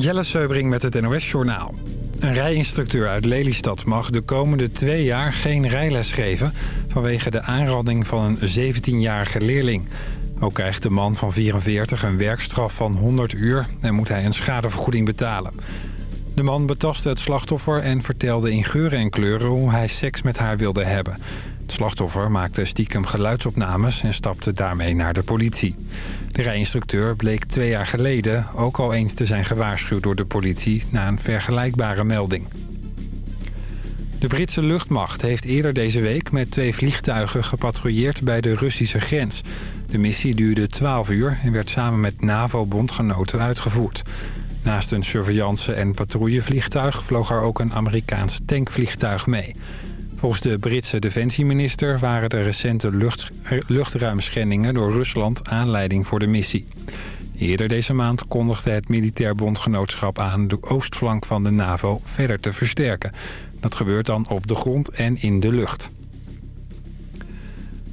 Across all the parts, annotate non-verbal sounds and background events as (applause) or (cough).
Jelle Seubring met het NOS Journaal. Een rijinstructeur uit Lelystad mag de komende twee jaar geen rijles geven... vanwege de aanranding van een 17-jarige leerling. Ook krijgt de man van 44 een werkstraf van 100 uur... en moet hij een schadevergoeding betalen. De man betastte het slachtoffer en vertelde in geuren en kleuren... hoe hij seks met haar wilde hebben. Het slachtoffer maakte stiekem geluidsopnames en stapte daarmee naar de politie. De rijinstructeur bleek twee jaar geleden ook al eens te zijn gewaarschuwd door de politie... na een vergelijkbare melding. De Britse luchtmacht heeft eerder deze week met twee vliegtuigen gepatrouilleerd bij de Russische grens. De missie duurde 12 uur en werd samen met NAVO-bondgenoten uitgevoerd. Naast een surveillance- en patrouillevliegtuig vloog er ook een Amerikaans tankvliegtuig mee. Volgens de Britse defensieminister waren de recente lucht, luchtruimschendingen door Rusland aanleiding voor de missie. Eerder deze maand kondigde het militair bondgenootschap aan de oostflank van de NAVO verder te versterken. Dat gebeurt dan op de grond en in de lucht.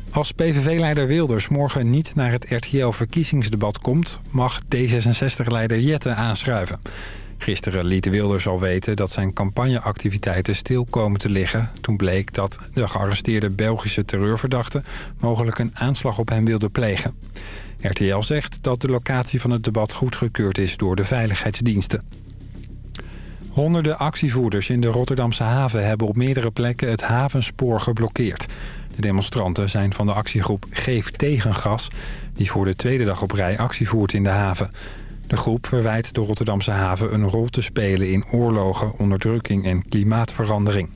Als PVV-leider Wilders morgen niet naar het RTL-verkiezingsdebat komt... mag D66-leider Jette aanschuiven. Gisteren liet Wilders al weten dat zijn campagneactiviteiten stil komen te liggen... toen bleek dat de gearresteerde Belgische terreurverdachte... mogelijk een aanslag op hem wilde plegen. RTL zegt dat de locatie van het debat goedgekeurd is door de veiligheidsdiensten. Honderden actievoerders in de Rotterdamse haven hebben op meerdere plekken het havenspoor geblokkeerd. De demonstranten zijn van de actiegroep Geef Tegengas... die voor de tweede dag op rij actie voert in de haven. De groep verwijt de Rotterdamse haven een rol te spelen in oorlogen, onderdrukking en klimaatverandering.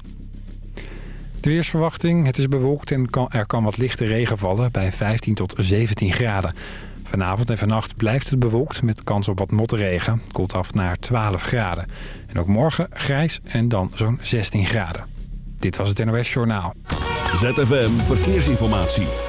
De weersverwachting, het is bewolkt en er kan wat lichte regen vallen bij 15 tot 17 graden. Vanavond en vannacht blijft het bewolkt met kans op wat motregen. Koelt af naar 12 graden. En ook morgen grijs en dan zo'n 16 graden. Dit was het NOS Journaal. ZFM Verkeersinformatie.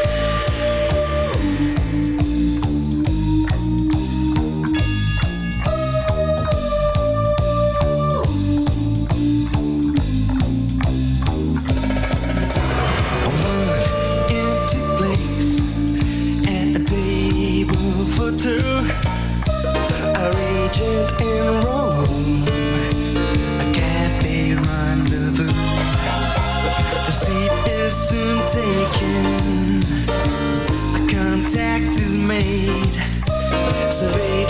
In Rome, a cafe rendezvous. The seat is soon taken, a contact is made, surveyed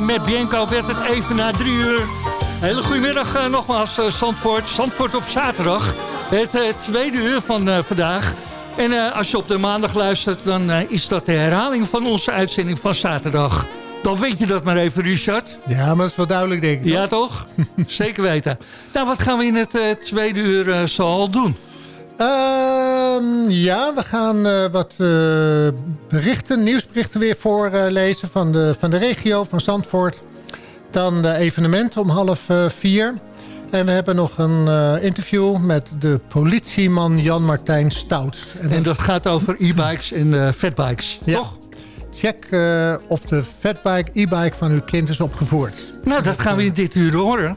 eh, Matt Bianco werd het even na drie uur. Hele goedemiddag eh, nogmaals, eh, Zandvoort. Zandvoort op zaterdag. Het tweede uur van vandaag. En als je op de maandag luistert, dan is dat de herhaling van onze uitzending van zaterdag. Dan weet je dat maar even, Richard. Ja, maar dat is wel duidelijk, denk ik. Ja, toch? (laughs) Zeker weten. Nou, wat gaan we in het tweede uur zoal doen? Ehm, ja, we gaan eh, wat eh, berichten, nieuwsberichten weer voorlezen van, de, van de regio, van Zandvoort. Dan de evenementen om half eh, vier. En we hebben nog een interview met de politieman Jan-Martijn Stout. En, En dat gaat over e-bikes en fatbikes, Ja. toch? check of de fatbike, e-bike van uw kind is opgevoerd. Nou, dat gaan we in dit uur horen.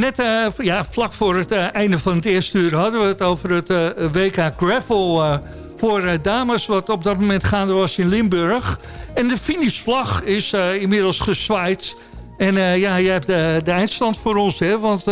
Net eh, ja, vlak voor het eh, einde van het eerste uur hadden we het over het eh, WK Gravel voor dames... wat op dat moment gaande was in Limburg. En de finishvlag is inmiddels gezwaaid. En ja, jij hebt de, de eindstand voor ons, hè? Want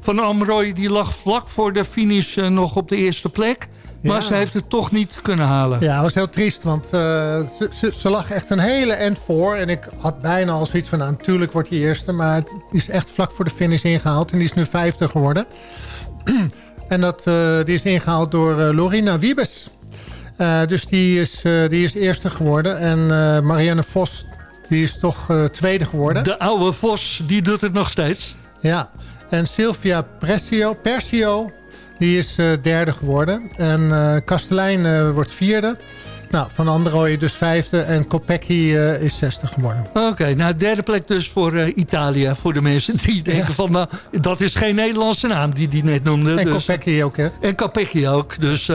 Van Amrooy die lag vlak voor de finish nog op de eerste plek. Maar ze heeft het toch niet kunnen halen. Ja, dat was heel triest, want eh, ze, ze, ze lag echt een hele end voor. En ik had bijna al zoiets van, nou, natuurlijk wordt die eerste. Maar het is echt vlak voor de finish ingehaald. En die is nu vijfde geworden. (clears throat) en dat, eh, die is ingehaald door eh, Lorina Wiebes. Dus die is, die is eerste geworden. En Marianne Vos, die is toch tweede geworden. De oude Vos, die doet het nog steeds. Ja, en Sylvia Presio, Persio, die is eh, derde geworden. En eh Kastelein eh, wordt vierde. Nou, Van Androoy dus vijfde. En Kopecky is zesde geworden. Oké, nou derde plek dus voor Italië. Voor de mensen (laughs) die denken van... Nou, dat is geen Nederlandse naam die die net noemde. En dus, Kopecky ook, hè? en Capecchi ook. Dus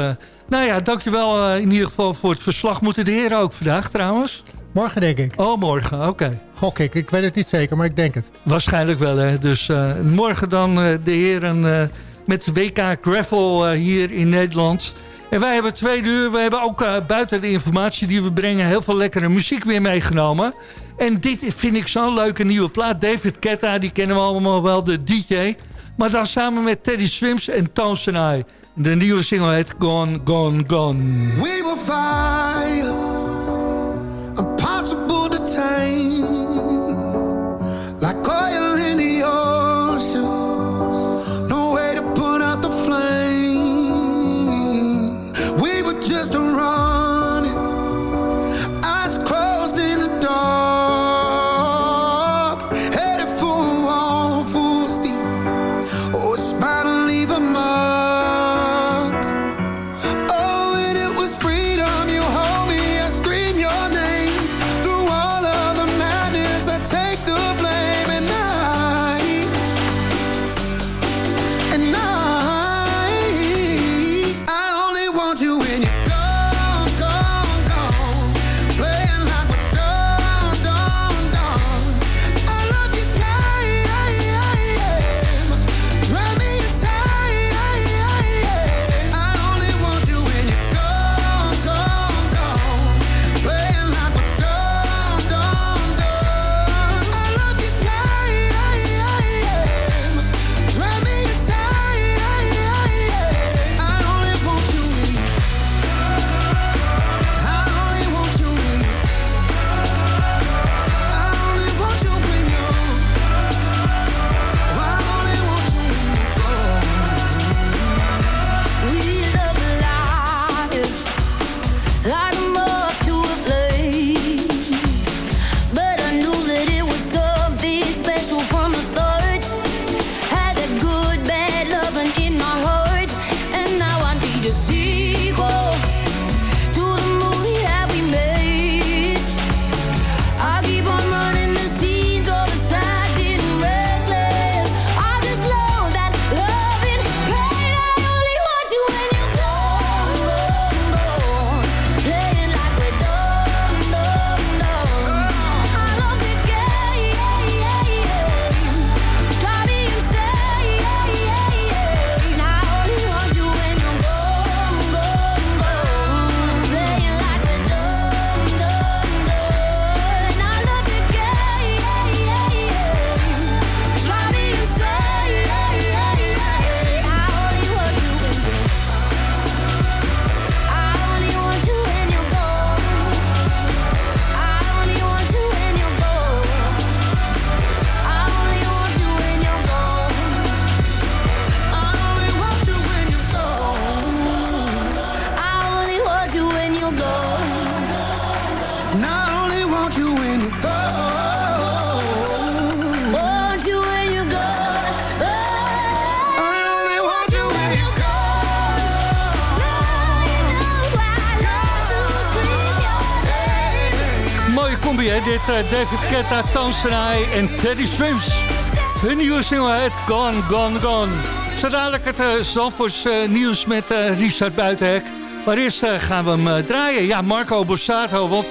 nou ja, dankjewel in ieder geval voor het verslag. Moeten de heren ook vandaag trouwens? Morgen denk ik. Oh, morgen, oké. Gok ik. Ik weet het niet zeker, maar ik denk het. Waarschijnlijk wel, hè. Dus morgen dan de heren met WK Gravel eh, hier in Nederland. En wij hebben twee uur. We hebben ook eh, buiten de informatie die we brengen... heel veel lekkere muziek weer meegenomen. En dit vind ik zo'n leuke nieuwe plaat. David Ketta, die kennen we allemaal wel, de DJ. Maar dan samen met Teddy Swims en Tones and I. De nieuwe single heet Gone, Gone, Gone. We will fire, impossible to tame, like David Ketta, Tansenai en Teddy Swims. Hun nieuwe single heet Gone, Gone, Gone. Zo dadelijk het uh, nieuws met Richard Buitenhek. Maar eerst gaan we hem draaien. Ja, Marco Borsato. Want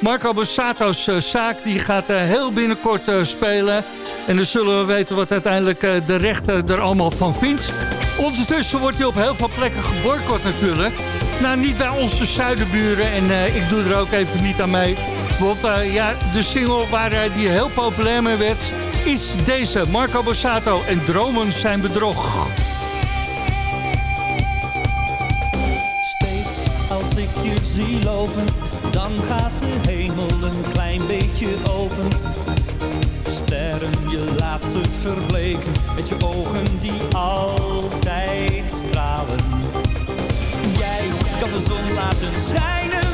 Marco Borsato's zaak die gaat heel binnenkort spelen. En dan zullen we weten wat uiteindelijk de rechter er allemaal van vindt. Ondertussen wordt hij op heel veel plekken geboycott natuurlijk. Nou, niet bij onze zuidenburen. En ik doe er ook even niet aan mee. Want uh, ja, de single waar uh, die heel populair mee werd... is deze, Marco Borsato en Dromen zijn bedrog. Steeds als ik je zie lopen... dan gaat de hemel een klein beetje open sterren, je laat ze verbleken met je ogen die altijd stralen. Jij kan de zon laten schijnen,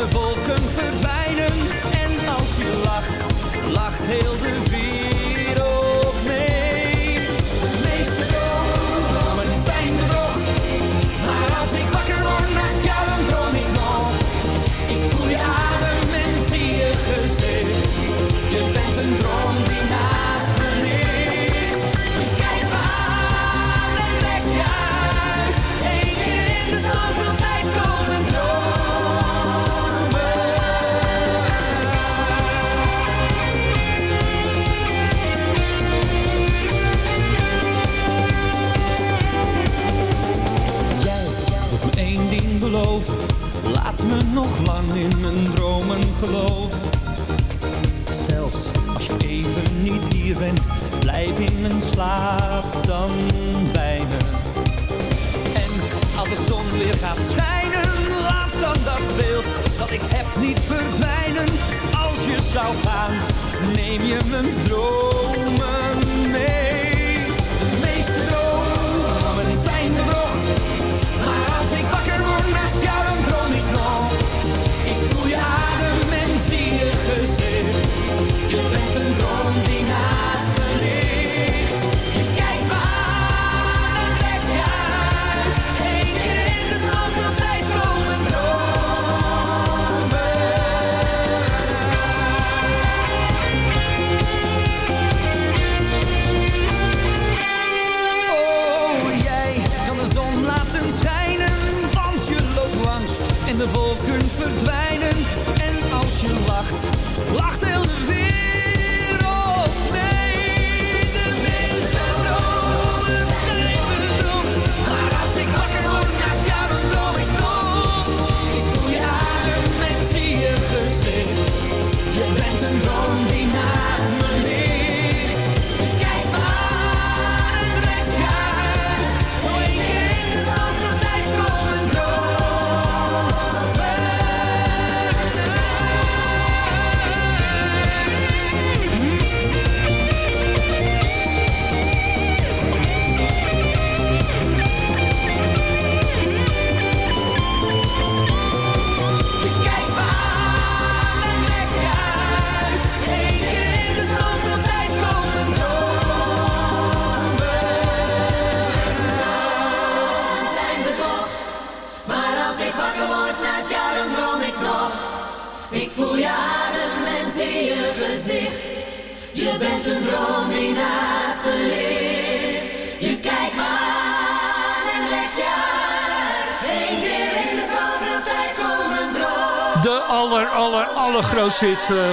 de wolken verdwijnen. En als je lacht, lacht heel de wereld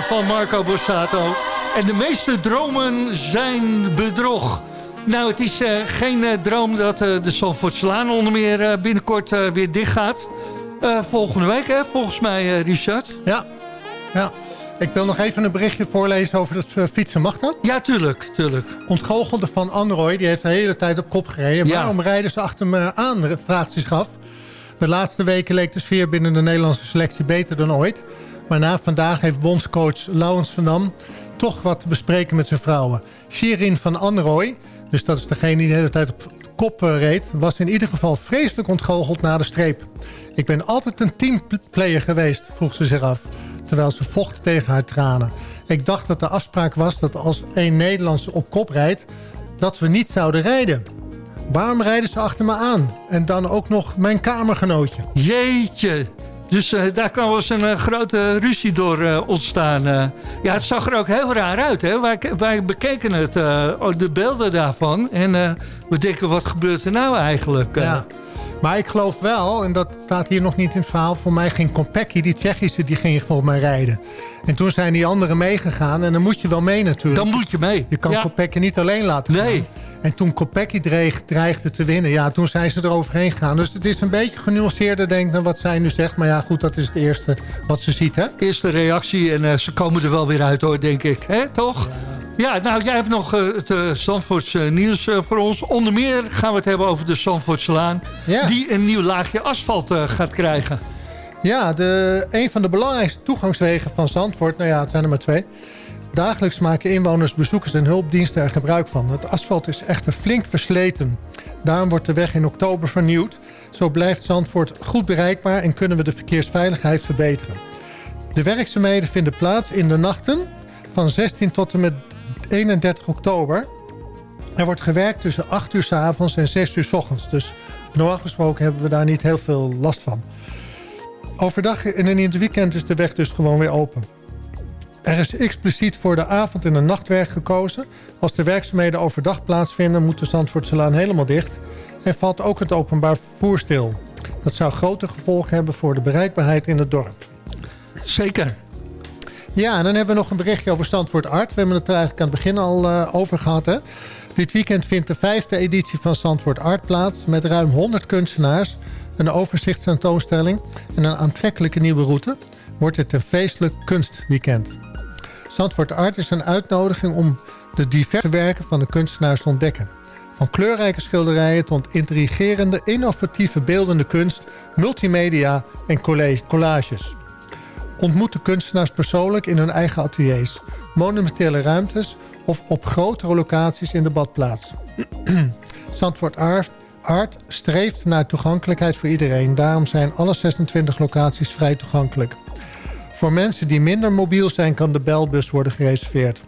van Marco Borsato. En de meeste dromen zijn bedrog. Nou, het is eh, geen eh, droom dat eh, de Zandvoortslaan onder meer eh, binnenkort eh, weer dicht gaat. Eh, volgende week, hè, volgens mij, eh, Richard. Ja, ja. Ik wil nog even een berichtje voorlezen over het eh, fietsen. Mag dat? Ja, tuurlijk, tuurlijk. Ontgoochelde van Android, die heeft de hele tijd op kop gereden. Ja. Waarom rijden ze achter me aan, vraagt zich af. De laatste weken leek de sfeer binnen de Nederlandse selectie beter dan ooit. Maar na vandaag heeft bondscoach Laurens van Dam toch wat te bespreken met zijn vrouwen. Shirin van Anrooy, dus dat is degene die de hele tijd op kop eh, reed... was in ieder geval vreselijk ontgoocheld na de streep. Ik ben altijd een teamplayer geweest, vroeg ze zich af... terwijl ze vocht tegen haar tranen. Ik dacht dat de afspraak was dat als één Nederlandse op kop rijdt... dat we niet zouden rijden. Waarom rijden ze achter me aan? En dan ook nog mijn kamergenootje. Jeetje. Dus eh, daar kan wel eens een eh, grote ruzie door eh, ontstaan. ja, het zag er ook heel raar uit. Hè? Wij, wij bekeken het, de beelden daarvan. En we denken, wat gebeurt er nou eigenlijk? Maar ik geloof wel, en dat staat hier nog niet in het verhaal... voor mij ging Kopecky, die Tsjechische, die ging volgens mij rijden. En toen zijn die anderen meegegaan. En dan moet je wel mee natuurlijk. Dan moet je mee. Je kan Ja. Kopecky niet alleen laten gaan. Nee. En toen Kopecky dreig, dreigde te winnen, ja, toen zijn ze eroverheen gegaan. Dus het is een beetje genuanceerder, denk ik, dan wat zij nu zegt. Maar ja, goed, dat is het eerste wat ze ziet, hè? Eerste reactie en eh, ze komen er wel weer uit hoor, denk ik. Hè, toch? Ja, nou, jij hebt nog eh, het uh, Zandvoorts nieuws voor ons. Onder meer gaan we het hebben over de Zandvoortslaan... Ja. die een nieuw laagje asfalt gaat krijgen. Ja, de, een van de belangrijkste toegangswegen van Zandvoort, nou ja, het zijn er maar twee. Dagelijks maken inwoners, bezoekers en hulpdiensten er gebruik van. Het asfalt is echter flink versleten. Daarom wordt de weg in oktober vernieuwd. Zo blijft Zandvoort goed bereikbaar en kunnen we de verkeersveiligheid verbeteren. De werkzaamheden vinden plaats in de nachten van 16 tot en met 31 oktober. Er wordt gewerkt tussen 8 uur s avonds en 6 uur s ochtends. Dus normaal gesproken hebben we daar niet heel veel last van. Overdag en in het weekend is de weg dus gewoon weer open. Er is expliciet voor de avond- en de nachtwerk gekozen. Als de werkzaamheden overdag plaatsvinden... moet de Zandvoortselaan helemaal dicht... en valt ook het openbaar vervoer stil. Dat zou grote gevolgen hebben voor de bereikbaarheid in het dorp. Zeker. Ja, en dan hebben we nog een berichtje over Zandvoort Art. We hebben het er eigenlijk aan het begin al eh, over gehad. Hè? Dit weekend vindt de vijfde editie van Zandvoort Art plaats... met ruim 100 kunstenaars, een overzichtstentoonstelling... en een aantrekkelijke nieuwe route... wordt het een feestelijk kunstweekend. Zandvoort Art is een uitnodiging om de diverse werken van de kunstenaars te ontdekken. Van kleurrijke schilderijen tot intrigerende, innovatieve beeldende kunst... multimedia en colla- collages ontmoet de kunstenaars persoonlijk in hun eigen ateliers, monumentele ruimtes of op grotere locaties in de badplaats. (clears throat) Zandvoort Art, streeft naar toegankelijkheid voor iedereen. Daarom zijn alle 26 locaties vrij toegankelijk. Voor mensen die minder mobiel zijn kan de belbus worden gereserveerd.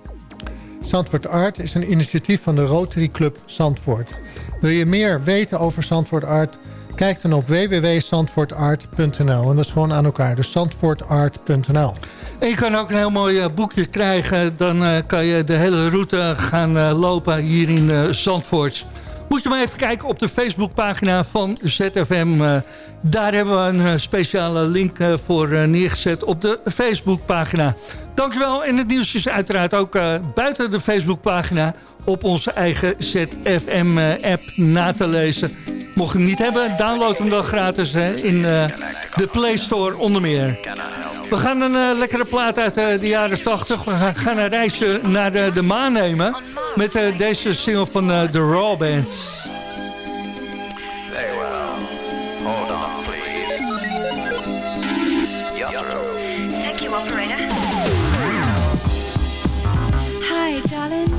Zandvoort Art is een initiatief van de Rotary Club Zandvoort. Wil je meer weten over Zandvoort Art? Kijk dan op www.zandvoortart.nl. En dat is gewoon aan elkaar. Dus zandvoortart.nl. En je kan ook een heel mooi eh, boekje krijgen. Dan eh, kan je de hele route gaan eh, lopen hier in Zandvoort. Moet je maar even kijken op de Facebookpagina van ZFM. daar hebben we een speciale link voor neergezet op de Facebookpagina. Dankjewel. En het nieuws is uiteraard ook buiten de Facebookpagina... op onze eigen ZFM-app na te lezen. Mocht je hem niet hebben, download hem dan gratis hè, in eh, de Play Store onder meer. We gaan een eh, lekkere plaat uit eh, de jaren 80. We gaan, gaan een reisje naar de, de maan nemen. Met eh, deze single van eh, The Raw Band. Very well. Hold on, please. Your throat. Thank you, operator. Hi, darling.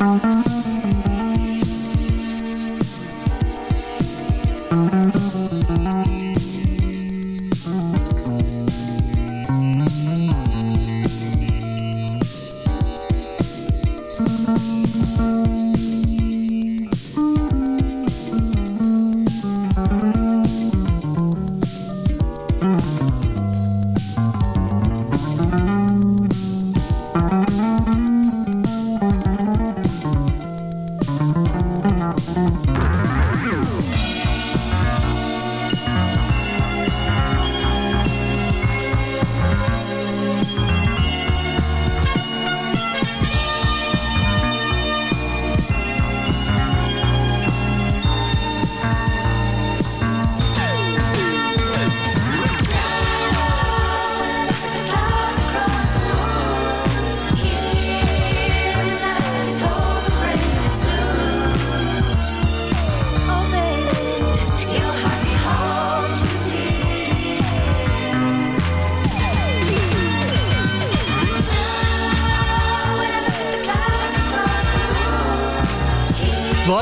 We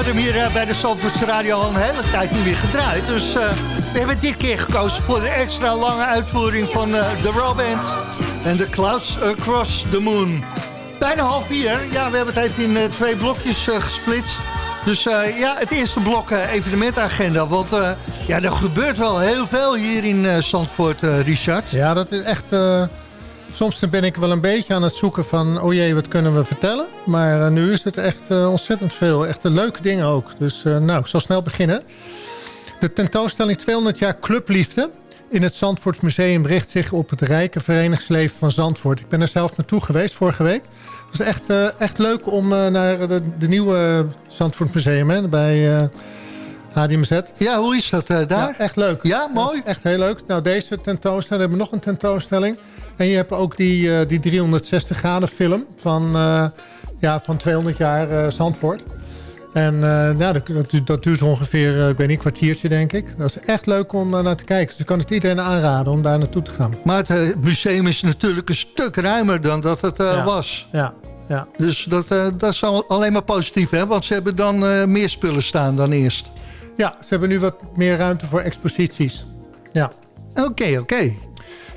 hadden hem hier eh, bij de Zandvoortse Radio al een hele tijd niet meer gedraaid. Dus eh, we hebben dit keer gekozen voor de extra lange uitvoering van eh, de Raw. En The Clouds Across the Moon. Bijna half vier. Ja, we hebben het even in eh, twee blokjes eh, gesplitst. Dus eh, ja, het eerste blok eh, evenementagenda. Want eh, ja, er gebeurt wel heel veel hier in eh, Zandvoort, eh, Richard. Ja, dat is echt... soms ben ik wel een beetje aan het zoeken van... oh jee, wat kunnen we vertellen? Maar eh, nu is het echt eh, ontzettend veel. Echt leuke dingen ook. Dus eh, nou, ik zal snel beginnen. De tentoonstelling 200 jaar Clubliefde... in het Zandvoort Museum richt zich op het rijke verenigingsleven van Zandvoort. Ik ben er zelf naartoe geweest vorige week. Het was echt, echt leuk om naar de, de nieuwe Zandvoort Museum... Hè, bij... HDMZ. Ja, hoe is dat daar? Ja, echt leuk. Ja, mooi. Echt heel leuk. Nou, deze tentoonstelling, we hebben nog een tentoonstelling. En je hebt ook die, eh, die 360 graden film van, eh, ja, van 200 jaar eh, Zandvoort. En nou, dat, dat, duurt- ongeveer, eh, ik weet niet, een kwartiertje denk ik. Dat is echt leuk om naar te kijken. Dus ik kan het iedereen aanraden om daar naartoe te gaan. Maar het museum is natuurlijk een stuk ruimer dan dat het Ja. was. Ja, ja. Dus dat, dat is al- alleen maar positief, hè? Want ze hebben dan meer spullen staan dan eerst. Ja, ze hebben nu wat meer ruimte voor exposities. Ja. Oké, oké.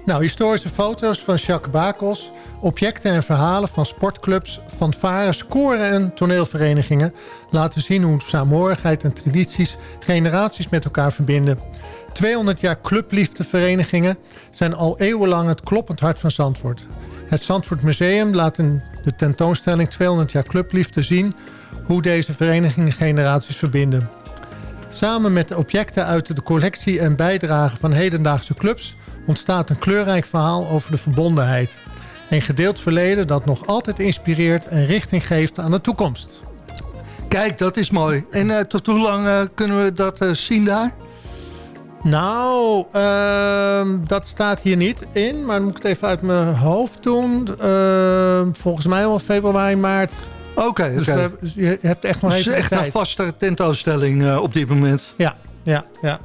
Nou, historische foto's van Jacques Bakels... objecten en verhalen van sportclubs, fanfares, koren en toneelverenigingen... laten zien hoe saamhorigheid en tradities generaties met elkaar verbinden. 200 jaar clubliefdeverenigingen zijn al eeuwenlang het kloppend hart van Zandvoort. Het Zandvoort Museum laat in de tentoonstelling 200 jaar clubliefde zien... hoe deze verenigingen generaties verbinden. Samen met de objecten uit de collectie en bijdragen van hedendaagse clubs... ontstaat een kleurrijk verhaal over de verbondenheid. Een gedeeld verleden dat nog altijd inspireert en richting geeft aan de toekomst. Kijk, dat is mooi. En eh, tot hoe lang eh, kunnen we dat eh, zien daar? Nou, ehm, dat staat hier niet in, maar dan moet ik het even uit mijn hoofd doen. Ehm, volgens mij wel februari, maart. Oké, Dus, dus je hebt echt nog Het is even echt tijd. een vaste tentoonstelling op dit moment. Ja, ja, ja.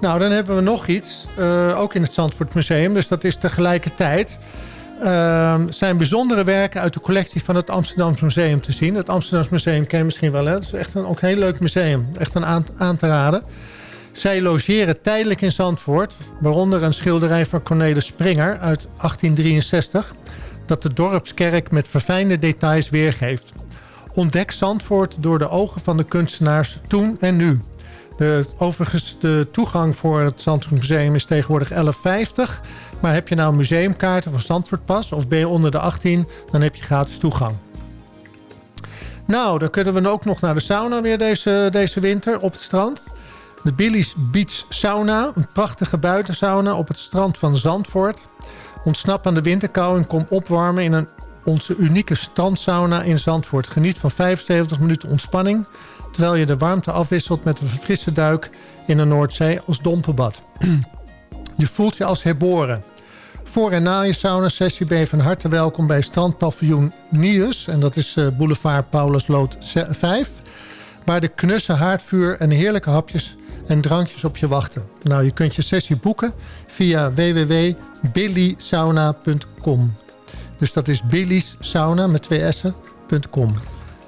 Nou, dan hebben we nog iets, eh, ook in het Zandvoort Museum. Dus dat is tegelijkertijd... ehm, zijn bijzondere werken uit de collectie van het Amsterdamse Museum te zien. Het Amsterdamse Museum ken je misschien wel. Het is echt een ook een heel leuk museum. Echt een aan, aan te raden. Zij logeren tijdelijk in Zandvoort. Waaronder een schilderij van Cornelis Springer uit 1863. Dat de dorpskerk met verfijnde details weergeeft. Ontdek Zandvoort door de ogen van de kunstenaars toen en nu. Overigens, de toegang voor het Zandvoort Museum is tegenwoordig 11,50. Maar heb je nou museumkaarten van Zandvoortpas of ben je onder de 18... dan heb je gratis toegang. Nou, dan kunnen we ook nog naar de sauna weer deze, deze winter op het strand. De Billy's Beach Sauna, een prachtige buitensauna op het strand van Zandvoort. Ontsnap aan de winterkou en kom opwarmen in een, onze unieke strandsauna in Zandvoort. Geniet van 75 minuten ontspanning... terwijl je de warmte afwisselt met een verfrisse duik in de Noordzee als dompenbad. (clears throat) je voelt je als herboren. Voor en na je sauna-sessie ben je van harte welkom bij strandpaviljoen Nius. En dat is eh, boulevard Paulusloot 5. Waar de knusse haardvuur en heerlijke hapjes en drankjes op je wachten. Nou, je kunt je sessie boeken via www.billysauna.com. Dus dat is Billy's Sauna met twee s'en.com.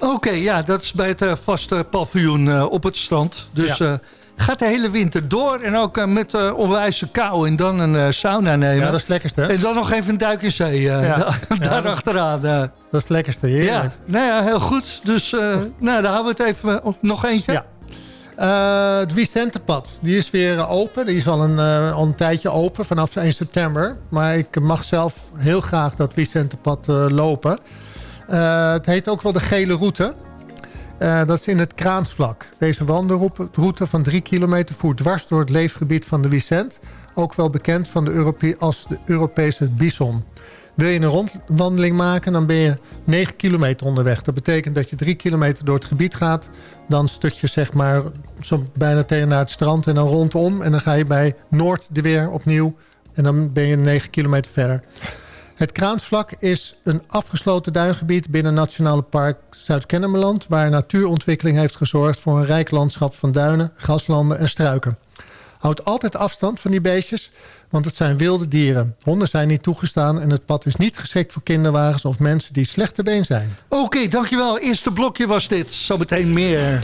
Oké, ja, dat is bij het eh, vaste paviljoen eh, op het strand. Dus Ja. eh, gaat de hele winter door. En ook met onwijze kou en dan een sauna nemen. Ja, dat is het lekkerste. hè? En dan nog even een duik in zee (laughs) Ja. daar Ja, dat- achteraan. Dat is het lekkerste, heerlijk. ja, nou ja, heel goed. Dus nou, dan houden we het even... of nog eentje? Ja. Eh, het Vicentepad, die is weer open. Die is al een, al een tijdje open, vanaf 1 september. Maar ik mag zelf heel graag dat Vicentepad eh, lopen. Eh, het heet ook wel de gele route. Eh, dat is in het Kraansvlak. Deze wandelroute van drie kilometer voert dwars door het leefgebied van de Vicent. Ook wel bekend van de als de Europese bison. Wil je een rondwandeling maken, dan ben je 9 kilometer onderweg. Dat betekent dat je 3 kilometer door het gebied gaat. Dan stuk je zeg maar zo bijna tegen naar het strand en dan rondom. En dan ga je bij Noord er weer opnieuw. En dan ben je 9 kilometer verder. Het Kraansvlak is een afgesloten duingebied binnen Nationale Park Zuid-Kennemerland... waar natuurontwikkeling heeft gezorgd voor een rijk landschap van duinen, graslanden en struiken. Houd altijd afstand van die beestjes, want het zijn wilde dieren. Honden zijn niet toegestaan en het pad is niet geschikt voor kinderwagens of mensen die slecht te been zijn. Oké, dankjewel. Eerste blokje was dit. Zometeen meer.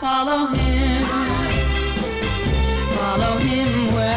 follow him, follow him wherever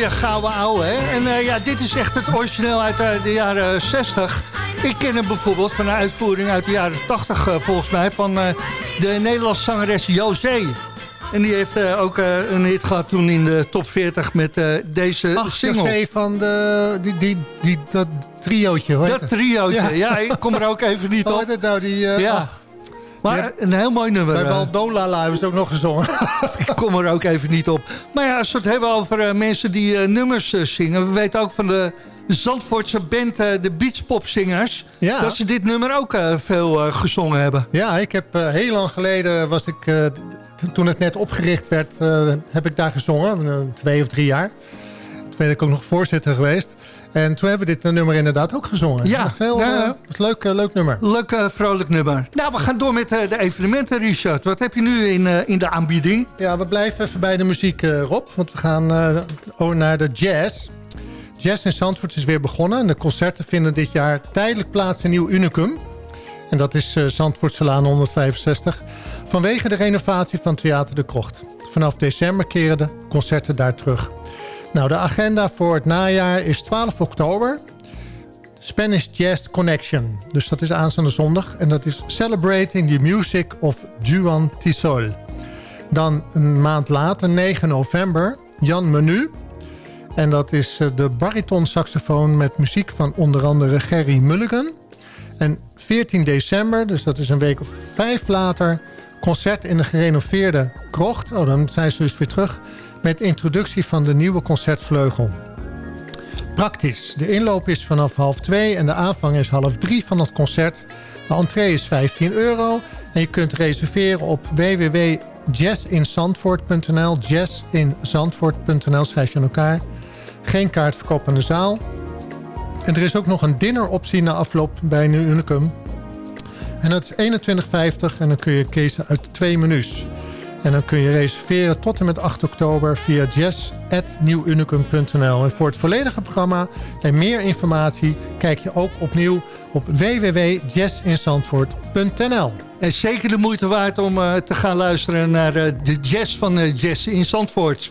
mooie gouden ouwe, hè? En eh, ja, dit is echt het origineel uit eh, de jaren 60. Ik ken hem bijvoorbeeld van een uitvoering uit de jaren 80, eh, volgens mij... van de Nederlandse zangeres José. En die heeft ook een hit gehad toen in de top 40 met deze Ach, single. José van de, die, die, die, dat triootje, hoor. Dat triootje, ja. ik kom er ook even niet Hoe op. heet het nou? Die, Ja. ach, Maar een heel mooi nummer. bij eh. Valdolala hebben ze ook nog gezongen. (laughs) Ik kom er ook even niet op. Maar ja, als we het hebben over eh, mensen die eh, nummers eh, zingen... we weten ook van de Zandvoortse band eh, de Beachpopzingers... Ja. dat ze dit nummer ook eh, veel eh, gezongen hebben. Ja, ik heb eh, heel lang geleden was ik... eh, toen het net opgericht werd, eh, heb ik daar gezongen. eh, twee of drie jaar. Toen ben ik ook nog voorzitter geweest. En toen hebben we dit nummer inderdaad ook gezongen. Ja, dat is, heel, ja. eh, is leuk, eh, leuk nummer. Leuk, eh, vrolijk nummer. Nou, we gaan door met de evenementen, Richard. Wat heb je nu in, in de aanbieding? Ja, we blijven even bij de muziek, Rob. Want we gaan over naar de jazz. Jazz in Zandvoort is weer begonnen. En de concerten vinden dit jaar tijdelijk plaats in Nieuw Unicum. En dat is eh Zandvoortselaan 165. Vanwege de renovatie van Theater de Krocht. Vanaf december keren de concerten daar terug. Nou, de agenda voor het najaar is 12 oktober. Spanish Jazz Connection. Dus dat is aanstaande zondag. En dat is Celebrating the Music of Juan Tisol. Dan een maand later, 9 november, Jan Menu. En dat is eh, de bariton saxofoon met muziek van onder andere Gerry Mulligan. En 14 december, dus dat is een week of vijf later... concert in de gerenoveerde krocht. Oh, dan zijn ze dus weer terug... met introductie van de nieuwe concertvleugel. Praktisch. De inloop is vanaf half twee en de aanvang is half drie van het concert. De entree is 15 euro en je kunt reserveren op www.jazzinzandvoort.nl jazzinzandvoort.nl schrijf je aan elkaar. Geen kaartverkoop aan de zaal. En er is ook nog een dinneroptie na afloop bij Unicum. En dat is 21,50 en dan kun je kiezen uit twee menus. En dan kun je reserveren tot en met 8 oktober via jazz.nieuwunicum.nl. En voor het volledige programma en meer informatie kijk je ook opnieuw op www.jazzinzandvoort.nl. En zeker de moeite waard om eh, te gaan luisteren naar eh, de jazz van eh, Jazz in Zandvoort.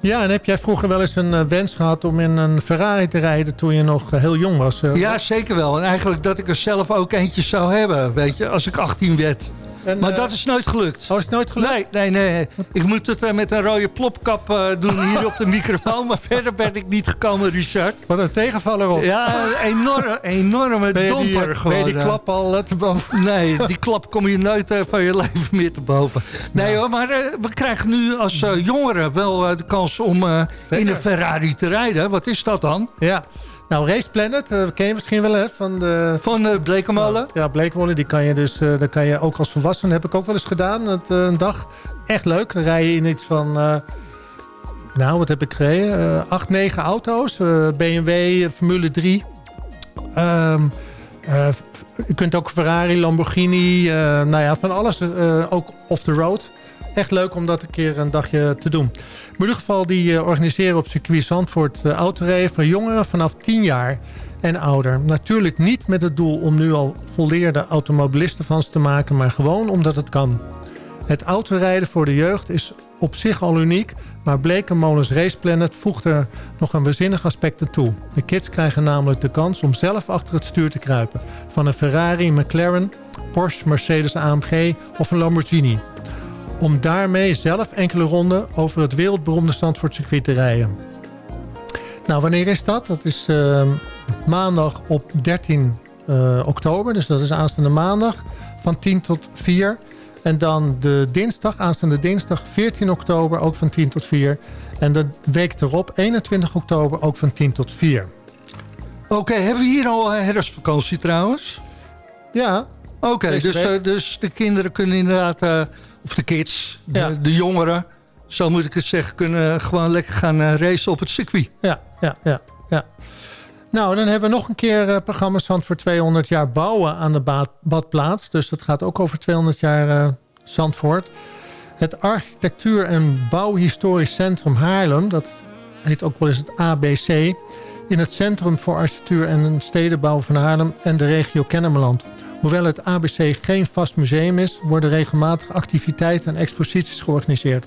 Ja, en heb jij vroeger wel eens een wens gehad om in een Ferrari te rijden toen je nog heel jong was? Ja, zeker wel. En eigenlijk dat ik er zelf ook eentje zou hebben, weet je, als ik 18 werd. En, maar eh, dat is nooit gelukt. Oh, is het nooit gelukt? Nee, nee, nee. Ik moet het eh, met een rode plopkap eh, doen hier op de (laughs) microfoon. Maar verder ben ik niet gekomen, Richard. Wat een tegenvaller op. Ja, een enorme, enorme Ben die, domper eh, gewoon. ben je die eh. klap al eh, te boven? Nee, die klap kom je nooit eh, van je leven meer te boven. Nee hoor, maar eh, we krijgen nu als eh, jongeren wel eh, de kans om eh, in een Ferrari te rijden. Wat is dat dan? Ja. Nou, Race Planet, eh, ken je misschien wel hè? Van de... Van de Blekemolen? Ja, Bleekmolen, die kan je dus, eh daar kan je ook als volwassene, heb ik ook wel eens gedaan, het, een dag. Echt leuk. Dan rij je in iets van, nou, wat heb ik gereden? Acht, negen auto's. BMW, Formule 3. Ehm, eh, je kunt ook Ferrari, Lamborghini, nou ja, van alles. ook off the road. Echt leuk om dat een keer een dagje te doen. In ieder geval, die eh, organiseren op circuit Zandvoort uh, autorijden voor jongeren vanaf 10 jaar en ouder. Natuurlijk niet met het doel om nu al volleerde automobilisten van ze te maken, maar gewoon omdat het kan. Het autorijden voor de jeugd is op zich al uniek, maar Blekenmolens Race Planet voegt er nog een waanzinnig aspect toe. De kids krijgen namelijk de kans om zelf achter het stuur te kruipen. Van een Ferrari, McLaren, Porsche, Mercedes AMG of een Lamborghini om daarmee zelf enkele ronden over het wereldberoemde Zandvoort circuit te rijden. Nou, wanneer is dat? Dat is eh, maandag op 13 eh, oktober. Dus dat is aanstaande maandag van 10 tot 4. En dan de dinsdag, aanstaande dinsdag 14 oktober ook van 10 tot 4. En de week erop, 21 oktober, ook van 10 tot 4. Oké, hebben we hier al eh, herfstvakantie trouwens? Ja. Oké, dus, dus de kinderen kunnen inderdaad, of de kids, Ja. de, de jongeren, zo moet ik het zeggen, kunnen gewoon lekker gaan eh, racen op het circuit. Ja, ja, ja, ja. Nou, dan hebben we nog een keer eh programma Zandvoort 200 jaar bouwen aan de ba- badplaats. Dus dat gaat ook over 200 jaar eh, Zandvoort. Het Architectuur- en Bouwhistorisch Centrum Haarlem, dat heet ook wel eens het ABC... in het Centrum voor Architectuur en Stedenbouw van Haarlem en de regio Kennemerland. Hoewel het ABC geen vast museum is, worden regelmatig activiteiten en exposities georganiseerd.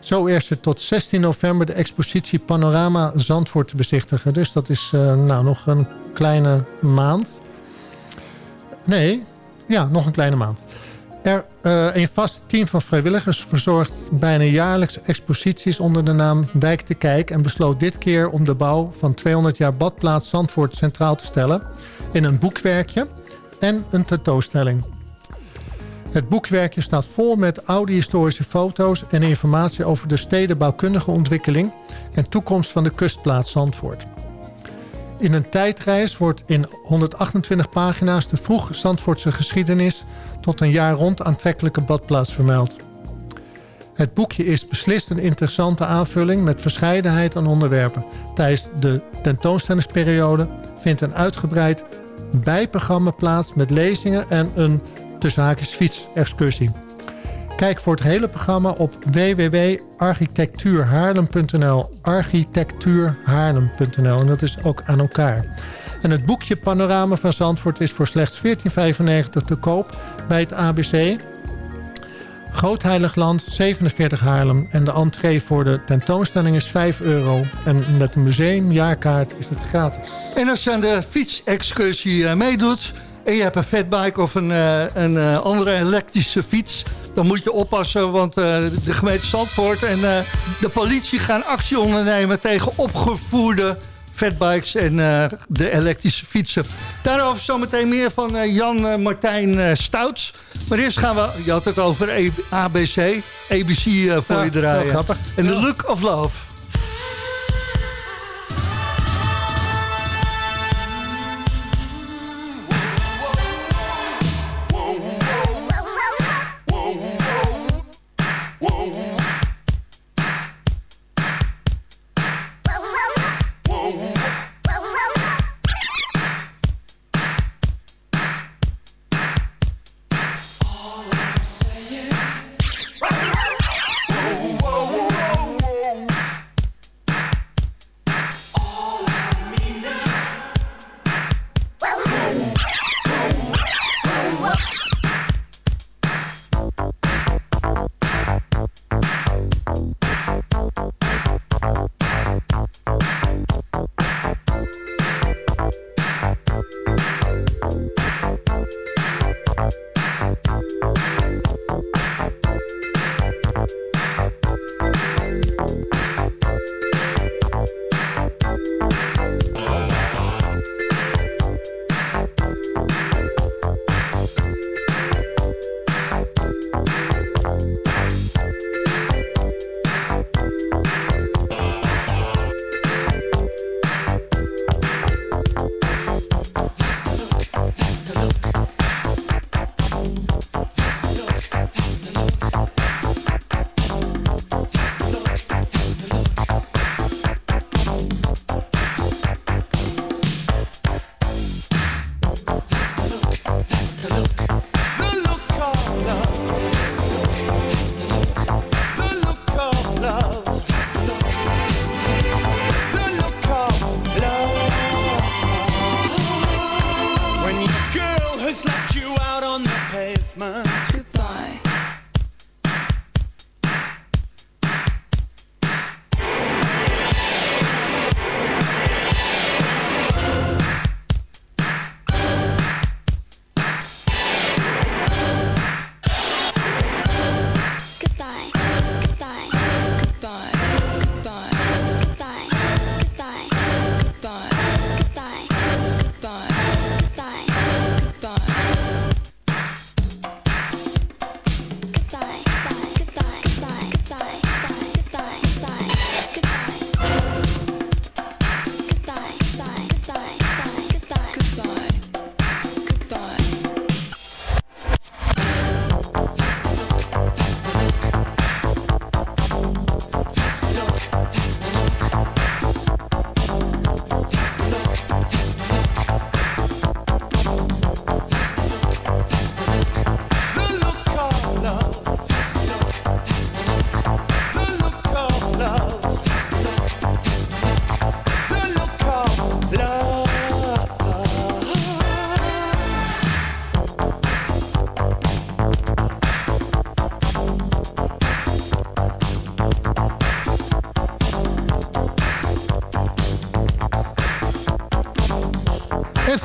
Zo is er tot 16 november de expositie Panorama Zandvoort te bezichtigen. Dus dat is eh, nou nog een kleine maand. Nee, ja, nog een kleine maand. Er, eh, een vast team van vrijwilligers verzorgt bijna jaarlijks exposities onder de naam Wijk te Kijk... en besloot dit keer om de bouw van 200 jaar badplaats Zandvoort centraal te stellen... in een boekwerkje en een tentoonstelling. Het boekwerkje staat vol met oude historische foto's en informatie over de stedenbouwkundige ontwikkeling en toekomst van de kustplaats Zandvoort. In een tijdreis wordt in 128 pagina's de vroeg Zandvoortse geschiedenis tot een jaar rond aantrekkelijke badplaats vermeld. Het boekje is beslist een interessante aanvulling met verscheidenheid aan onderwerpen. Tijdens de tentoonstellingsperiode vindt een uitgebreid bijprogramma plaats met lezingen en een tussen fietsexcursie. Kijk voor het hele programma op www.architectuurhaarlem.nl architectuurhaarlem.nl en dat is ook aan elkaar. En het boekje Panorama van Zandvoort is voor slechts 14,95 te koop bij het ABC. Groot Heiligland 47 Haarlem en de entree voor de tentoonstelling is 5 euro. En met een museumjaarkaart is het gratis. En als je aan de fietsexcursie eh, meedoet en je hebt een fatbike of een, eh, een eh, andere elektrische fiets... dan moet je oppassen, want de gemeente Zandvoort en de politie gaan actie ondernemen... tegen opgevoerde fatbikes en de elektrische fietsen. Daarover zometeen meer van Jan Martijn Stouts. Maar eerst gaan we, je had het over E- ABC, ABC eh, voor Ja, je draaien. grappig. En The Look of Love.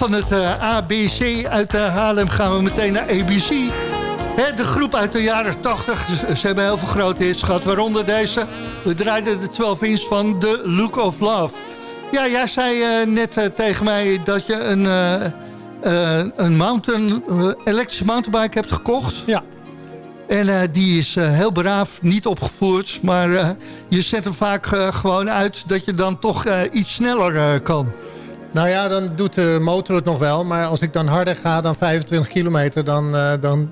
Van het eh, ABC uit eh, Haarlem gaan we meteen naar ABC. De groep uit de jaren 80. Ze, hebben heel veel grote hits gehad. Waaronder deze. We draaiden de 12 inch van The Look of Love. Ja, jij zei eh, net tegen mij dat je een, eh, een mountain, elektrische mountainbike hebt gekocht. Ja. En die is heel braaf, niet opgevoerd. Maar je zet hem vaak gewoon uit dat je dan toch iets sneller kan. Nou ja, dan doet de motor het nog wel. Maar als ik dan harder ga dan 25 kilometer... dan, eh, dan,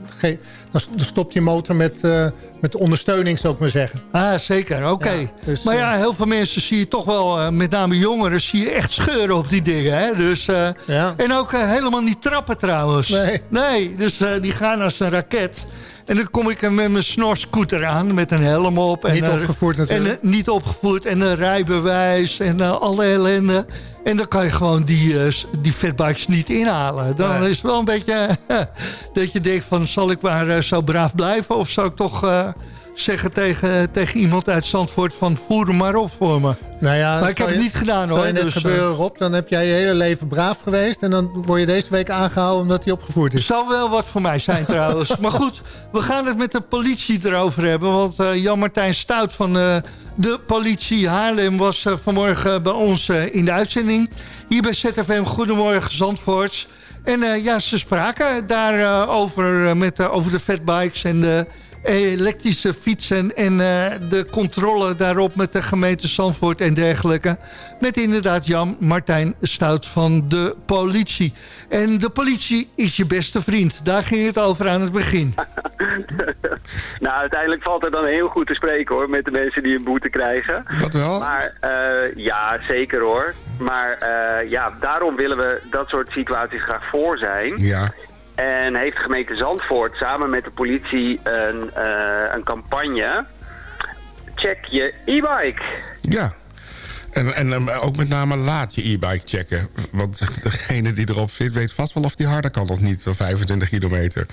dan stopt die motor met, eh, met ondersteuning, zou ik maar zeggen. Ah, zeker. Oké. Ja, dus, maar eh, ja, heel veel mensen zie je toch wel, eh, met name jongeren, zie je echt scheuren op die dingen. Hè? Dus, eh, Ja. En ook eh, helemaal niet trappen trouwens. Nee. Nee, dus eh, die gaan als een raket. En dan kom ik er met mijn snorscooter aan met een helm op. En, Niet eh, opgevoerd natuurlijk. En, eh, niet opgevoerd en een rijbewijs en eh, alle ellende. En dan kan je gewoon die, eh, die fatbikes niet inhalen. Dan Nee. is het wel een beetje (laughs) dat je denkt van... zal ik maar eh, zo braaf blijven of zou ik toch... eh, zeggen tegen, tegen iemand uit Zandvoort van voer hem maar op voor me. Nou ja, Maar ik heb zal het niet gedaan, zal hoor, dus, gebeuren, eh. Rob, dan heb jij je hele leven braaf geweest... en dan word je deze week aangehouden omdat hij opgevoerd is. Zou wel wat voor mij zijn trouwens. (laughs) maar goed, we gaan het met de politie erover hebben. Want Jan-Martijn Stout van de politie Haarlem was eh, vanmorgen bij ons eh, in de uitzending. Hier bij ZFM Goedemorgen Zandvoorts. En eh, ja, ze spraken daarover over eh, met, eh, over de fatbikes en de elektrische fietsen... en eh, de controle daarop met de gemeente Zandvoort en dergelijke. Met inderdaad Jan Martijn Stout van de politie. En de politie is je beste vriend. Daar ging het over aan het begin. (laughs) nou, uiteindelijk valt er dan heel goed te spreken hoor, met de mensen die een boete krijgen. Dat wel? Maar eh, ja, zeker hoor. Maar eh, ja, daarom willen we dat soort situaties graag voor zijn. Ja. En heeft de gemeente Zandvoort samen met de politie een, eh, een campagne. Check je e-bike. Ja. En, en ook met name laat je e-bike checken. Want (laughs) degene die erop zit weet vast wel of die harder kan of niet. Van 25 kilometer.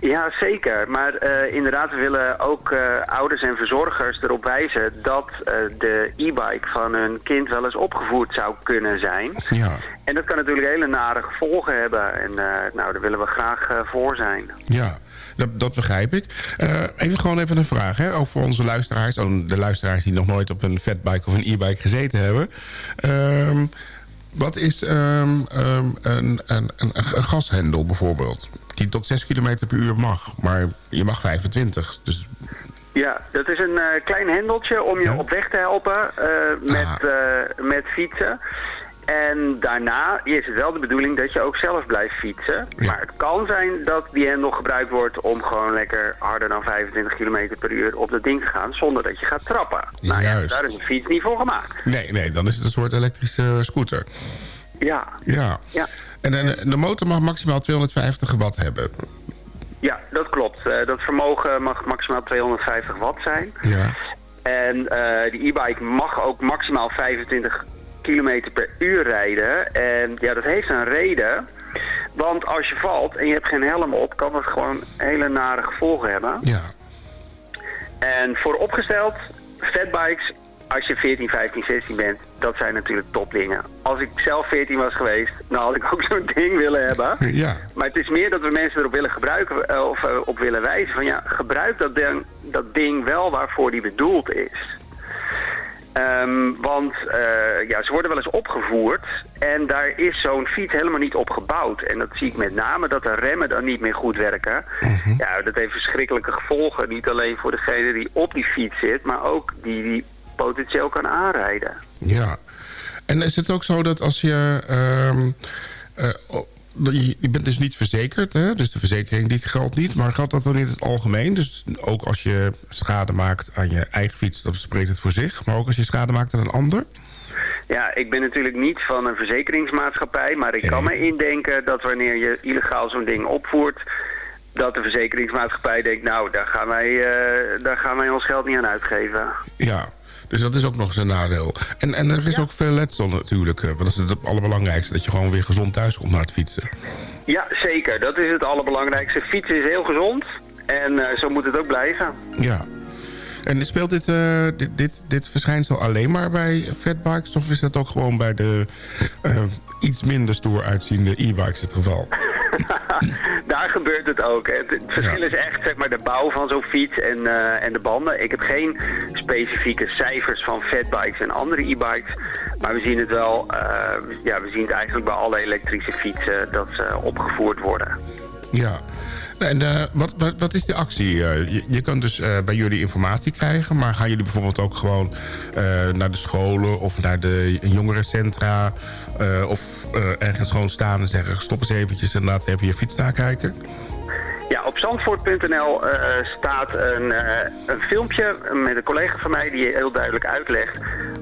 Ja, zeker. Maar eh, inderdaad, we willen ook eh, ouders en verzorgers erop wijzen dat eh, de e-bike van hun kind wel eens opgevoerd zou kunnen zijn. Ja. En dat kan natuurlijk hele nare gevolgen hebben. En nou, daar willen we graag voor zijn. Ja, dat, dat begrijp ik. Eh, even gewoon even een vraag, hè? ook voor onze luisteraars. oh, De luisteraars die nog nooit op een fatbike of een e-bike gezeten hebben. Ehm, wat is ehm, ehm, een, een, een, een gashendel bijvoorbeeld? Die tot 6 km per uur mag, maar je mag 25. Dus Ja, dat is een eh, klein hendeltje om je op weg te helpen eh, met, eh, met fietsen. En daarna is het wel de bedoeling dat je ook zelf blijft fietsen. Maar het kan zijn dat die hendel gebruikt wordt om gewoon lekker harder dan 25 km per uur op dat ding te gaan zonder dat je gaat trappen. Nou ja, Juist. daar is een fiets niet voor gemaakt. nee, nee, dan is het een soort elektrische scooter. Ja, Ja. ja. En de, de motor mag maximaal 250 watt hebben. ja dat klopt. Eh, dat vermogen mag maximaal 250 watt zijn. Ja. En eh die e-bike mag ook maximaal 25 kilometer per uur rijden. En ja, dat heeft een reden. Want als je valt en je hebt geen helm op, kan dat gewoon hele nare gevolgen hebben. Ja. En vooropgesteld, fatbikes, als je 14, 15, 16 bent, dat zijn natuurlijk topdingen. Als ik zelf 14 was geweest, dan had ik ook zo'n ding willen hebben. Ja. Maar het is meer dat we mensen erop willen gebruiken eh, of eh, op willen wijzen van ja, gebruik dat ding, dat ding wel waarvoor die bedoeld is. Ehm, want eh, ja, ze worden wel eens opgevoerd en daar is zo'n fiets helemaal niet op gebouwd. En dat zie ik met name dat de remmen dan niet meer goed werken. Ja, dat heeft verschrikkelijke gevolgen. Niet alleen voor degene die op die fiets zit, maar ook die die potentieel kan aanrijden. Ja. En is het ook zo dat als je... ehm, eh, je je bent dus niet verzekerd, hè? dus de verzekering die geldt niet. Maar geldt dat dan in het algemeen? Dus ook als je schade maakt aan je eigen fiets, dat spreekt het voor zich. Maar ook als je schade maakt aan een ander? Ja, ik ben natuurlijk niet van een verzekeringsmaatschappij, maar ik kan me indenken dat wanneer je illegaal zo'n ding opvoert, dat de verzekeringsmaatschappij denkt, nou, daar gaan wij, eh, daar gaan wij ons geld niet aan uitgeven. Ja, dus dat is ook nog eens een nadeel. En, en er is ook veel letsel natuurlijk. eh, Want dat is het allerbelangrijkste, dat je gewoon weer gezond thuis komt naar het fietsen. Ja, zeker. Dat is het allerbelangrijkste. Fietsen is heel gezond en eh, zo moet het ook blijven. Ja. En speelt dit, eh, dit, dit, dit verschijnsel alleen maar bij fatbikes? Of is dat ook gewoon bij de eh, iets minder stoer uitziende e-bikes het geval. (laughs) Daar gebeurt het ook. Het, het verschil is echt zeg maar, de bouw van zo'n fiets en, eh, en de banden. Ik heb geen specifieke cijfers van fatbikes en andere e-bikes. Maar we zien het wel, ja, we zien het eigenlijk bij alle elektrische fietsen dat ze opgevoerd worden. Ja. En eh, wat, wat, wat is de actie? Eh, je, je kan dus eh, bij jullie informatie krijgen... maar gaan jullie bijvoorbeeld ook gewoon naar de scholen... of naar de jongerencentra... of ergens gewoon staan en zeggen... stop eens eventjes en laat even je fiets nakijken? Ja, op zandvoort.nl staat een, een filmpje met een collega van mij die heel duidelijk uitlegt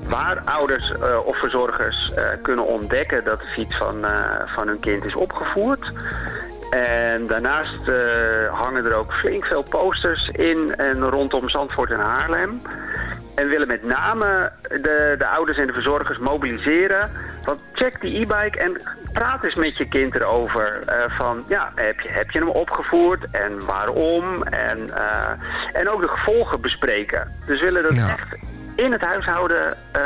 waar ouders of verzorgers kunnen ontdekken dat de fiets van hun kind is opgevoerd. En daarnaast eh, hangen er ook flink veel posters in en rondom Zandvoort en Haarlem. En willen met name de, de ouders en de verzorgers mobiliseren. Want check die e-bike en praat eens met je kind erover. Eh, van, ja, heb je, heb je hem opgevoerd en waarom? En, eh, en ook de gevolgen bespreken. Dus willen dat Ja. echt in het huishouden eh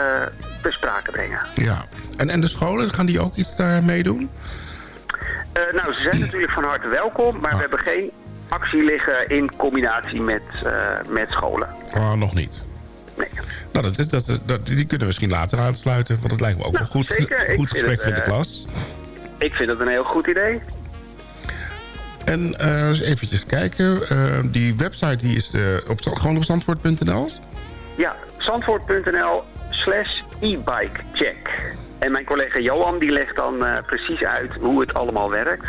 ter sprake brengen. Ja. En, en de scholen, gaan die ook iets daarmee doen? Eh, nou, ze zijn natuurlijk van harte welkom, maar we hebben geen actie liggen in combinatie met, eh, met scholen. Oh, nog niet. Nee. Nou, dat, is- dat, dat, die kunnen we misschien later aansluiten. Want het lijkt me ook Nou, een goed, zeker. Goed gesprek het, met de eh, klas. Ik vind dat een heel goed idee. En eh, eens eventjes kijken. die website die is op, gewoon op zandvoort.nl? Ja, zandvoort.nl slash e-bikecheck. En mijn collega Johan die legt dan eh, precies uit hoe het allemaal werkt.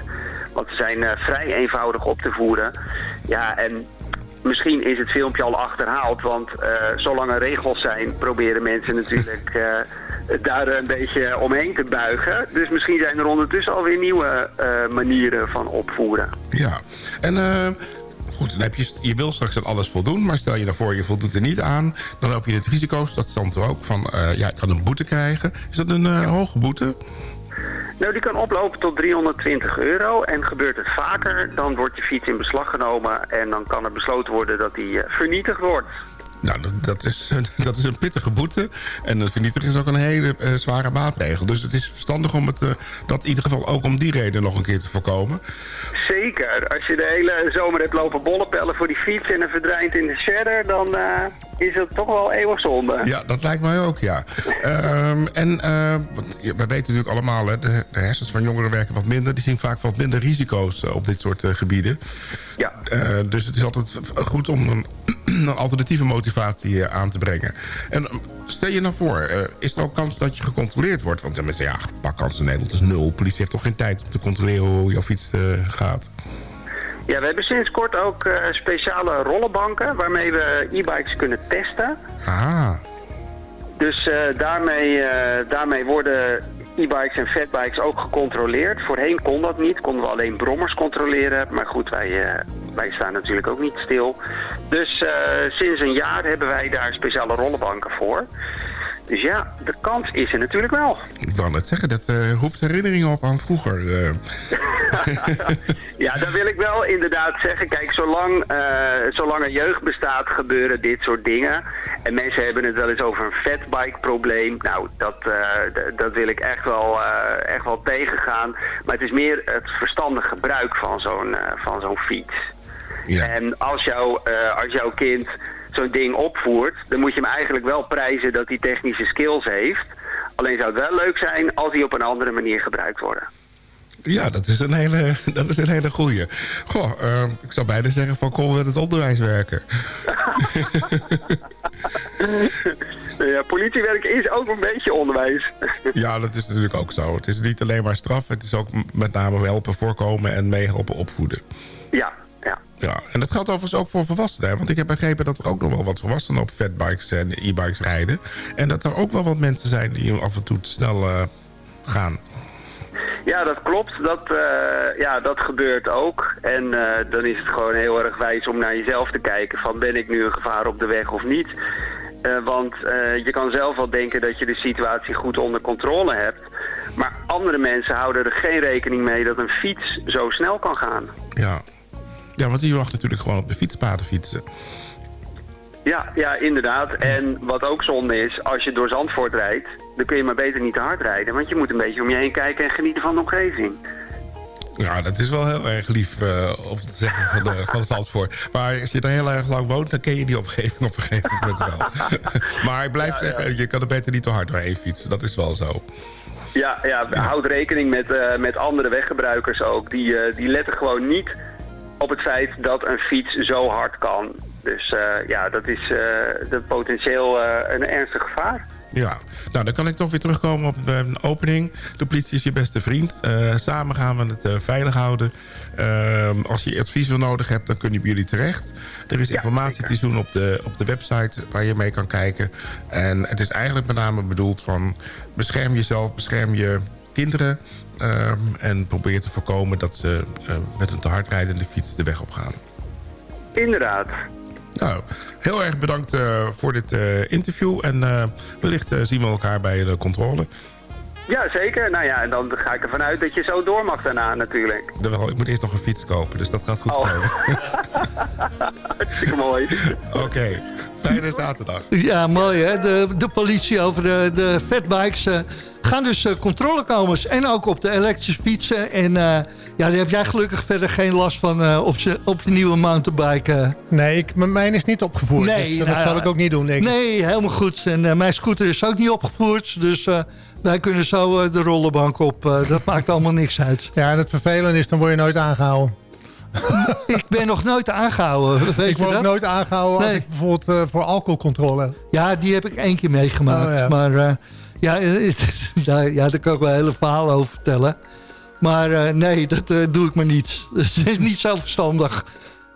Want ze zijn eh, vrij eenvoudig op te voeren. Ja, en misschien is het filmpje al achterhaald. Want eh, zolang er regels zijn, proberen mensen natuurlijk daar een beetje omheen te buigen. Dus misschien zijn er ondertussen alweer nieuwe manieren van opvoeren. Ja. En goed, dan heb je, je wil straks aan alles voldoen. Maar stel je daarvoor, je voldoet er niet aan. Dan loop je het risico, dat stond er ook, van eh, ja, ik kan een boete krijgen. Is dat een eh, hoge boete? Nou, die kan oplopen tot 320 euro. En gebeurt het vaker, dan wordt je fiets in beslag genomen... en dan kan er besloten worden dat die eh, vernietigd wordt. Nou, dat, dat, is, (laughs) dat is een pittige boete. En het vernietigen is ook een hele eh, zware maatregel. Dus het is verstandig om het, eh, dat in ieder geval ook om die reden nog een keer te voorkomen. Zeker. Als je de hele zomer hebt lopen bollepellen voor die fiets... en er verdwijnt in de shredder, dan eh, is het toch wel eeuwig zonde. Ja, dat lijkt mij ook, ja. Ehm, en want, ja, we weten natuurlijk allemaal, hè, de, de hersens van jongeren werken wat minder. Die zien vaak wat minder risico's op dit soort gebieden. Ja. Dus het is altijd goed om een, alternatieve motivatie eh, aan te brengen. En eh, stel je nou voor, eh, is er ook kans dat je gecontroleerd wordt? Want dan mensen, ja, pakkans in Nederland is nul. Politie heeft toch geen tijd om te controleren hoe jouw fiets eh, gaat? Ja, we hebben sinds kort ook speciale rollenbanken... waarmee we e-bikes kunnen testen. Ah, Dus daarmee, daarmee worden e-bikes en fatbikes ook gecontroleerd. Voorheen kon dat niet, konden we alleen brommers controleren. Maar goed, wij, eh, wij staan natuurlijk ook niet stil. Dus eh, sinds een jaar hebben wij daar speciale rollenbanken voor. Dus ja, de kans is er natuurlijk wel. ik wou net zeggen, dat eh, roept herinneringen op aan vroeger. eh. (laughs) Ja, dan wil ik wel inderdaad zeggen, kijk, zolang, eh, zolang er jeugd bestaat gebeuren dit soort dingen. En mensen hebben het wel eens over een fatbike probleem. Nou, dat, dat wil ik echt wel, echt wel tegengaan. Maar het is meer het verstandig gebruik van zo'n van zo'n fiets. En als, jou, als jouw kind zo'n ding opvoert, dan moet je hem eigenlijk wel prijzen dat hij technische skills heeft. Alleen zou het wel leuk zijn als die op een andere manier gebruikt worden. Ja, dat is een hele, (laughs) dat is een hele goeie. Goh, eh, ik zou bijna zeggen van kom met het onderwijs werken. (laughs) Ja, politiewerk is ook een beetje onderwijs. (laughs) Ja, dat is natuurlijk ook zo. Het is niet alleen maar straf, het is ook met name helpen voorkomen en meehelpen opvoeden. Ja, ja. En dat geldt overigens ook voor volwassenen. Want ik heb begrepen dat er ook nog wel wat volwassenen op fatbikes en e-bikes rijden. En dat er ook wel wat mensen zijn die af en toe te snel eh, gaan. Ja, dat klopt. Dat, eh, ja, dat gebeurt ook. En eh, dan is het gewoon heel erg wijs om naar jezelf te kijken van ben ik nu een gevaar op de weg of niet. Want je kan zelf wel denken dat je de situatie goed onder controle hebt. Maar andere mensen houden er geen rekening mee dat een fiets zo snel kan gaan. Ja. Ja, want die mag natuurlijk gewoon op de fietspaden fietsen. Ja, ja, inderdaad. En wat ook zonde is, als je door Zandvoort rijdt, dan kun je maar beter niet te hard rijden. Want je moet een beetje om je heen kijken en genieten van de omgeving. Ja, dat is wel heel erg lief uh, om te zeggen van, de, van Zandvoort. Maar als je er heel erg lang woont, dan ken je die omgeving op een gegeven moment wel. (laughs) maar ik blijf Ja, zeggen, ja. je kan er beter niet te hard doorheen fietsen. Dat is wel zo. Ja, ja, houd rekening met, eh, met andere weggebruikers ook. Die, eh, die letten gewoon niet op het feit dat een fiets zo hard kan. Dus eh, ja, dat is eh, de potentieel eh, een ernstig gevaar. Ja, nou dan kan ik toch weer terugkomen op een opening. De politie is je beste vriend. Samen gaan we het veilig houden. Ehm, als je advies wil nodig hebt, dan kun je bij jullie terecht. Er is informatie te doen op de, op de website waar je mee kan kijken. En het is eigenlijk met name bedoeld van... bescherm jezelf, bescherm je kinderen... ehm, en probeer te voorkomen dat ze eh, met een te hard rijdende fiets de weg op gaan. Inderdaad. Nou, heel erg bedankt eh, voor dit eh, interview. En wellicht zien we elkaar bij de controle. Ja, zeker. Nou ja, en dan ga ik ervan uit dat je zo door mag daarna natuurlijk. Terwijl, ik moet eerst nog een fiets kopen, dus dat gaat goed Oh. komen. (laughs) Hartstikke mooi. Oké, fijne zaterdag. Ja, mooi hè. De, de politie over de, de fatbikes eh, gaan dus eh, controlekomers. En ook op de elektrische fietsen. En eh, ja, daar heb jij gelukkig verder geen last van eh, op, je, op je nieuwe mountainbike. eh. Nee, ik, mijn is niet opgevoerd. Nee, dus, eh, nou dat zal ik ook niet doen, denk ik. Nee, helemaal goed. En mijn scooter is ook niet opgevoerd. Dus wij kunnen zo de rollenbank op. Dat maakt allemaal niks uit. Ja, en het vervelende is, dan word je nooit aangehouden. (laughs) ik ben nog nooit aangehouden. Weet ik word ook nooit aangehouden als ik bijvoorbeeld voor alcoholcontrole... Ja, die heb ik één keer meegemaakt. Oh, ja. Maar ja, (laughs) daar, ja, daar kan ik wel een hele verhaal over vertellen. Maar eh, nee, dat eh, doe ik maar niet. (laughs) Dat is niet zo verstandig.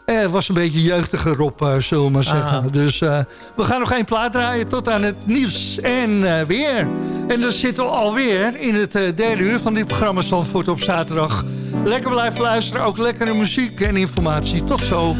Eh, Het was een beetje jeugdiger Rob, eh, zullen we maar zeggen. Ah. Dus eh, we gaan nog één plaat draaien tot aan het nieuws en weer. En dan zitten we alweer in het derde uur van dit programma Zandvoort op zaterdag. Lekker blijven luisteren, ook lekkere muziek en informatie. Tot zo.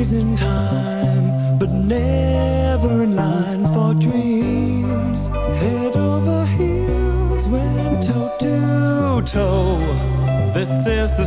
In time, but never in line for dreams. Head over heels, went toe to toe. This is the